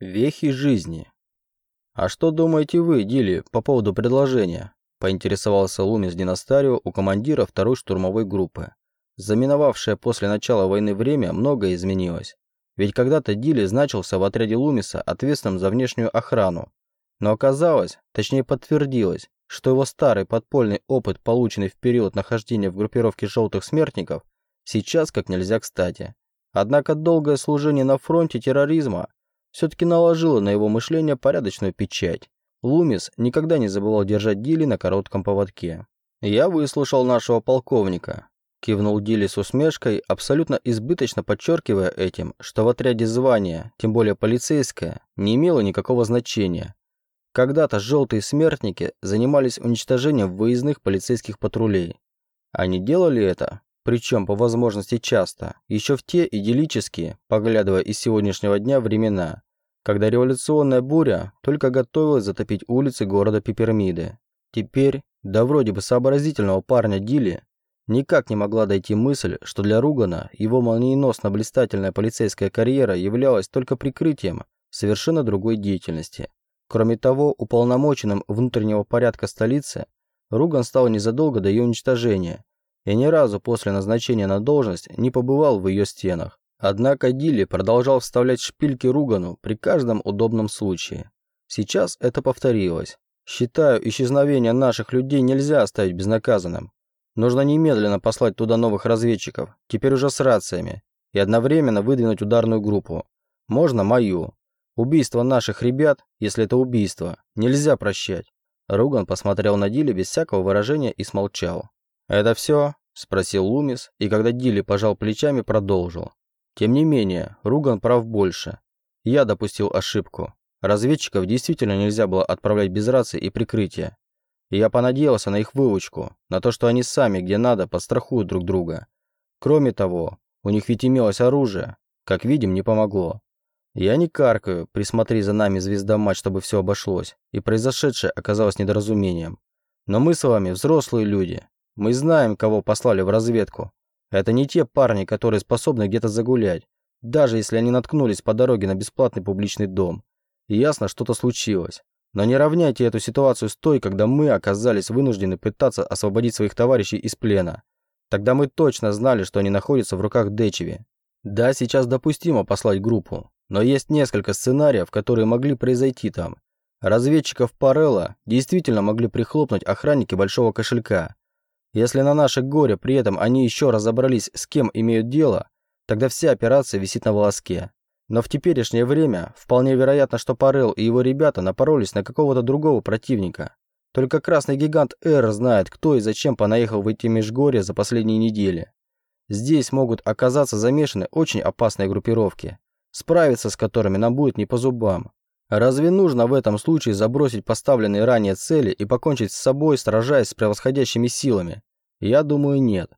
Вехи жизни. «А что думаете вы, Дили, по поводу предложения?» – поинтересовался Лумис Династарио у командира второй штурмовой группы. Заминовавшее после начала войны время многое изменилось. Ведь когда-то Дили значился в отряде Лумиса ответственным за внешнюю охрану. Но оказалось, точнее подтвердилось, что его старый подпольный опыт, полученный в период нахождения в группировке желтых смертников, сейчас как нельзя кстати. Однако долгое служение на фронте терроризма все-таки наложила на его мышление порядочную печать. Лумис никогда не забывал держать Дили на коротком поводке. «Я выслушал нашего полковника», – кивнул Дили с усмешкой, абсолютно избыточно подчеркивая этим, что в отряде звания, тем более полицейское, не имело никакого значения. Когда-то желтые смертники занимались уничтожением выездных полицейских патрулей. Они делали это, причем по возможности часто, еще в те идиллические, поглядывая из сегодняшнего дня времена, когда революционная буря только готовилась затопить улицы города Пипермиды. Теперь, да вроде бы сообразительного парня Дили, никак не могла дойти мысль, что для Ругана его молниеносно-блистательная полицейская карьера являлась только прикрытием совершенно другой деятельности. Кроме того, уполномоченным внутреннего порядка столицы, Руган стал незадолго до ее уничтожения и ни разу после назначения на должность не побывал в ее стенах. Однако Дилли продолжал вставлять шпильки Ругану при каждом удобном случае. Сейчас это повторилось. Считаю, исчезновение наших людей нельзя оставить безнаказанным. Нужно немедленно послать туда новых разведчиков, теперь уже с рациями, и одновременно выдвинуть ударную группу. Можно мою. Убийство наших ребят, если это убийство, нельзя прощать. Руган посмотрел на Дилли без всякого выражения и смолчал. «Это все?» – спросил Лумис, и когда Дилли пожал плечами, продолжил. «Тем не менее, Руган прав больше. Я допустил ошибку. Разведчиков действительно нельзя было отправлять без рации и прикрытия. И я понадеялся на их выучку, на то, что они сами, где надо, подстрахуют друг друга. Кроме того, у них ведь имелось оружие. Как видим, не помогло. Я не каркаю, присмотри за нами звездомать, чтобы все обошлось, и произошедшее оказалось недоразумением. Но мы с вами взрослые люди, мы знаем, кого послали в разведку. Это не те парни, которые способны где-то загулять, даже если они наткнулись по дороге на бесплатный публичный дом. И ясно, что-то случилось. Но не равняйте эту ситуацию с той, когда мы оказались вынуждены пытаться освободить своих товарищей из плена. Тогда мы точно знали, что они находятся в руках Дечеви. Да, сейчас допустимо послать группу, но есть несколько сценариев, которые могли произойти там. Разведчиков Парелла действительно могли прихлопнуть охранники большого кошелька. Если на наше горе при этом они еще разобрались, с кем имеют дело, тогда вся операция висит на волоске. Но в теперешнее время вполне вероятно, что Парел и его ребята напоролись на какого-то другого противника. Только красный гигант Эр знает, кто и зачем понаехал в эти межгорья за последние недели. Здесь могут оказаться замешаны очень опасные группировки, справиться с которыми нам будет не по зубам. Разве нужно в этом случае забросить поставленные ранее цели и покончить с собой, сражаясь с превосходящими силами? Я думаю, нет.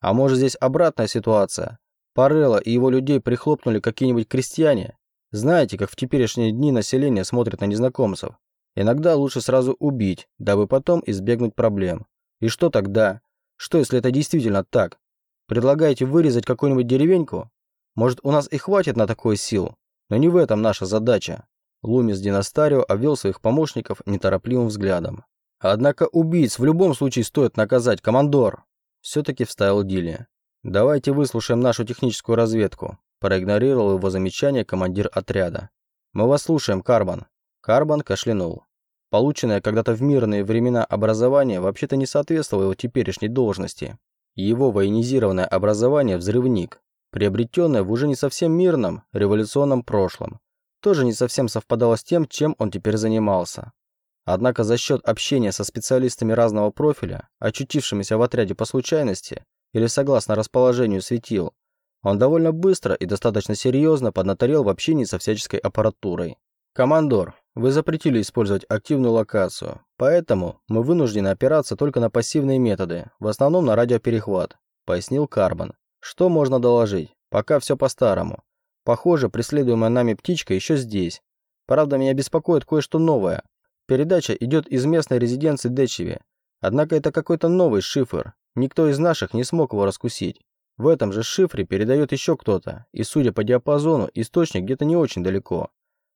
А может здесь обратная ситуация? Парелла и его людей прихлопнули какие-нибудь крестьяне? Знаете, как в теперешние дни население смотрит на незнакомцев? Иногда лучше сразу убить, дабы потом избегнуть проблем. И что тогда? Что, если это действительно так? Предлагаете вырезать какую-нибудь деревеньку? Может, у нас и хватит на такую силу? Но не в этом наша задача. Лумис Династарио обвел своих помощников неторопливым взглядом. «Однако убийц в любом случае стоит наказать, командор!» Все-таки вставил Дилли. «Давайте выслушаем нашу техническую разведку», проигнорировал его замечание командир отряда. «Мы вас слушаем, Карбан». Карбан кашлянул. Полученное когда-то в мирные времена образование вообще-то не соответствовало его теперешней должности. Его военизированное образование – взрывник, приобретенное в уже не совсем мирном революционном прошлом, тоже не совсем совпадало с тем, чем он теперь занимался. Однако за счет общения со специалистами разного профиля, очутившимися в отряде по случайности или согласно расположению светил, он довольно быстро и достаточно серьезно поднаторел в общении со всяческой аппаратурой. «Командор, вы запретили использовать активную локацию, поэтому мы вынуждены опираться только на пассивные методы, в основном на радиоперехват», – пояснил Карбон. «Что можно доложить? Пока все по-старому. Похоже, преследуемая нами птичка еще здесь. Правда, меня беспокоит кое-что новое. Передача идет из местной резиденции Дечеви. Однако это какой-то новый шифр. Никто из наших не смог его раскусить. В этом же шифре передает еще кто-то, и, судя по диапазону, источник где-то не очень далеко.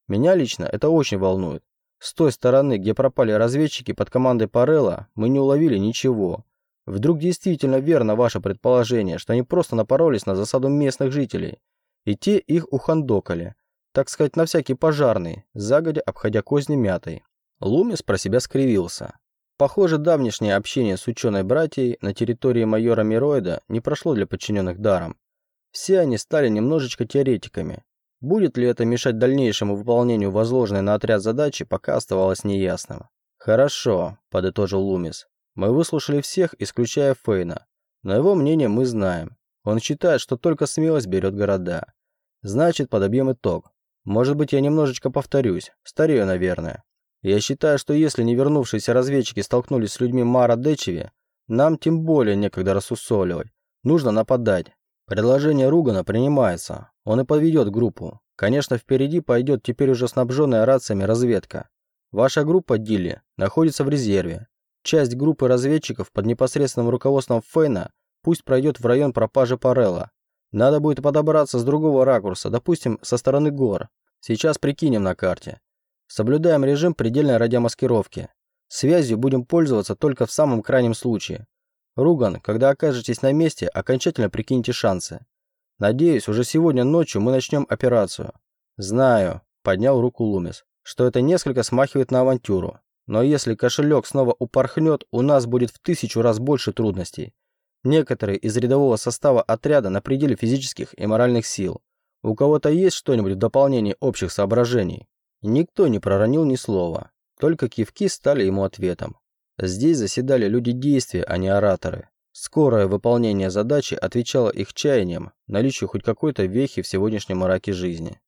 Меня лично это очень волнует. С той стороны, где пропали разведчики под командой Парелла, мы не уловили ничего. Вдруг действительно верно ваше предположение, что они просто напоролись на засаду местных жителей, и те их ухандокали, так сказать, на всякий пожарный, загодя обходя козни мятой. Лумис про себя скривился. Похоже, давнешнее общение с ученой-братьей на территории майора Мироида не прошло для подчиненных даром. Все они стали немножечко теоретиками. Будет ли это мешать дальнейшему выполнению возложенной на отряд задачи, пока оставалось неясным. «Хорошо», – подытожил Лумис. «Мы выслушали всех, исключая Фейна. Но его мнение мы знаем. Он считает, что только смелость берет города. Значит, подобьем итог. Может быть, я немножечко повторюсь. Старею, наверное. Я считаю, что если не вернувшиеся разведчики столкнулись с людьми Мара Дечеви, нам тем более некогда рассусоливать. Нужно нападать. Предложение Ругана принимается. Он и подведет группу. Конечно, впереди пойдет теперь уже снабженная рациями разведка. Ваша группа Дилли находится в резерве. Часть группы разведчиков под непосредственным руководством Фейна пусть пройдет в район пропажи Парелла. Надо будет подобраться с другого ракурса, допустим, со стороны гор. Сейчас прикинем на карте. Соблюдаем режим предельной радиомаскировки. Связью будем пользоваться только в самом крайнем случае. Руган, когда окажетесь на месте, окончательно прикиньте шансы. Надеюсь, уже сегодня ночью мы начнем операцию. Знаю, поднял руку Лумис, что это несколько смахивает на авантюру. Но если кошелек снова упорхнет, у нас будет в тысячу раз больше трудностей. Некоторые из рядового состава отряда на пределе физических и моральных сил. У кого-то есть что-нибудь в дополнение общих соображений? Никто не проронил ни слова, только кивки стали ему ответом. Здесь заседали люди действия, а не ораторы. Скорое выполнение задачи отвечало их чаяниям, наличию хоть какой-то вехи в сегодняшнем мраке жизни.